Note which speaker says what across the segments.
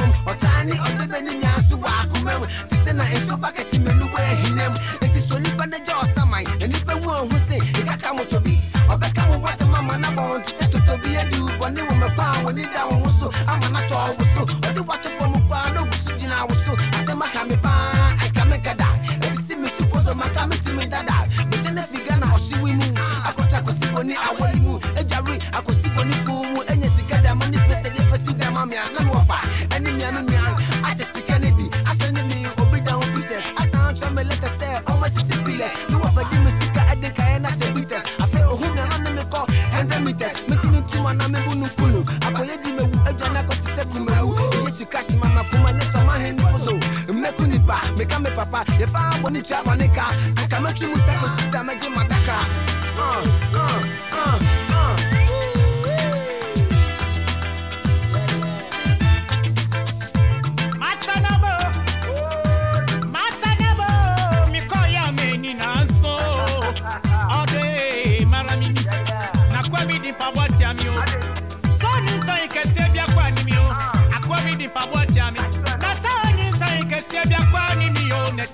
Speaker 1: woman, or tiny or the papa yɛ fa bɔne tua bɔne ka anka mɛtwe mu sɛ kɔsita mɛgye madaka uh, uh, uh, uh.
Speaker 2: Pablo Tiami. Sọ́ni Na sa ni sa ikese bia kwa ni mio, ne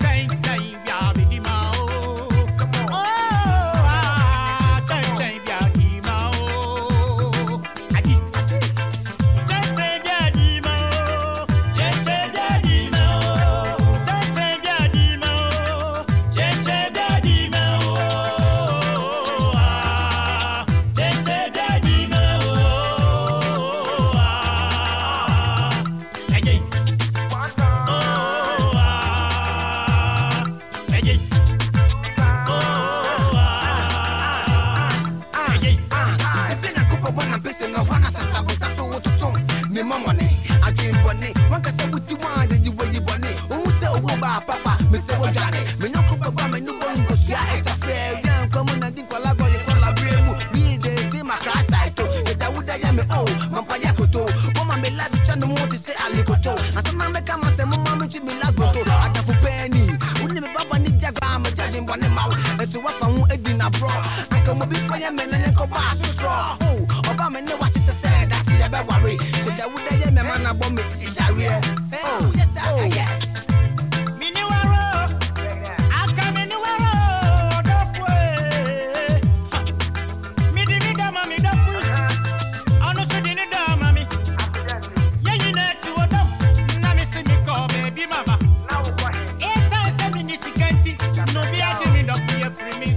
Speaker 1: wototom ne mamone adwenbɔne wankasɛ woti wa adedi wayi bɔne wohu sɛ owó baa papa mesɛ wodwane menyɔnko bɛba m'ani bɔ nkosua ɛta fɛ wia nkwa mu na di nkwala gɔye kɔla berɛ mu bii de oh, se makra saito yɛda woda yɛ me o mampade akoto woma me life twa no mu te sɛ alekoto asɛm na mɛka ma sɛ moma mentwe me las boto adafo pɛni wone me baba ne gya gaa magya dwenbɔne ma wo ɛso woafa ho adi naborɔ anka mɔbi fa yɛ me na ɔba me ne wahye Remix.